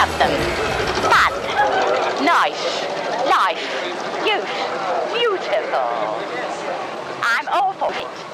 love them. Fun, nice, life, youth, beautiful. I'm all for it.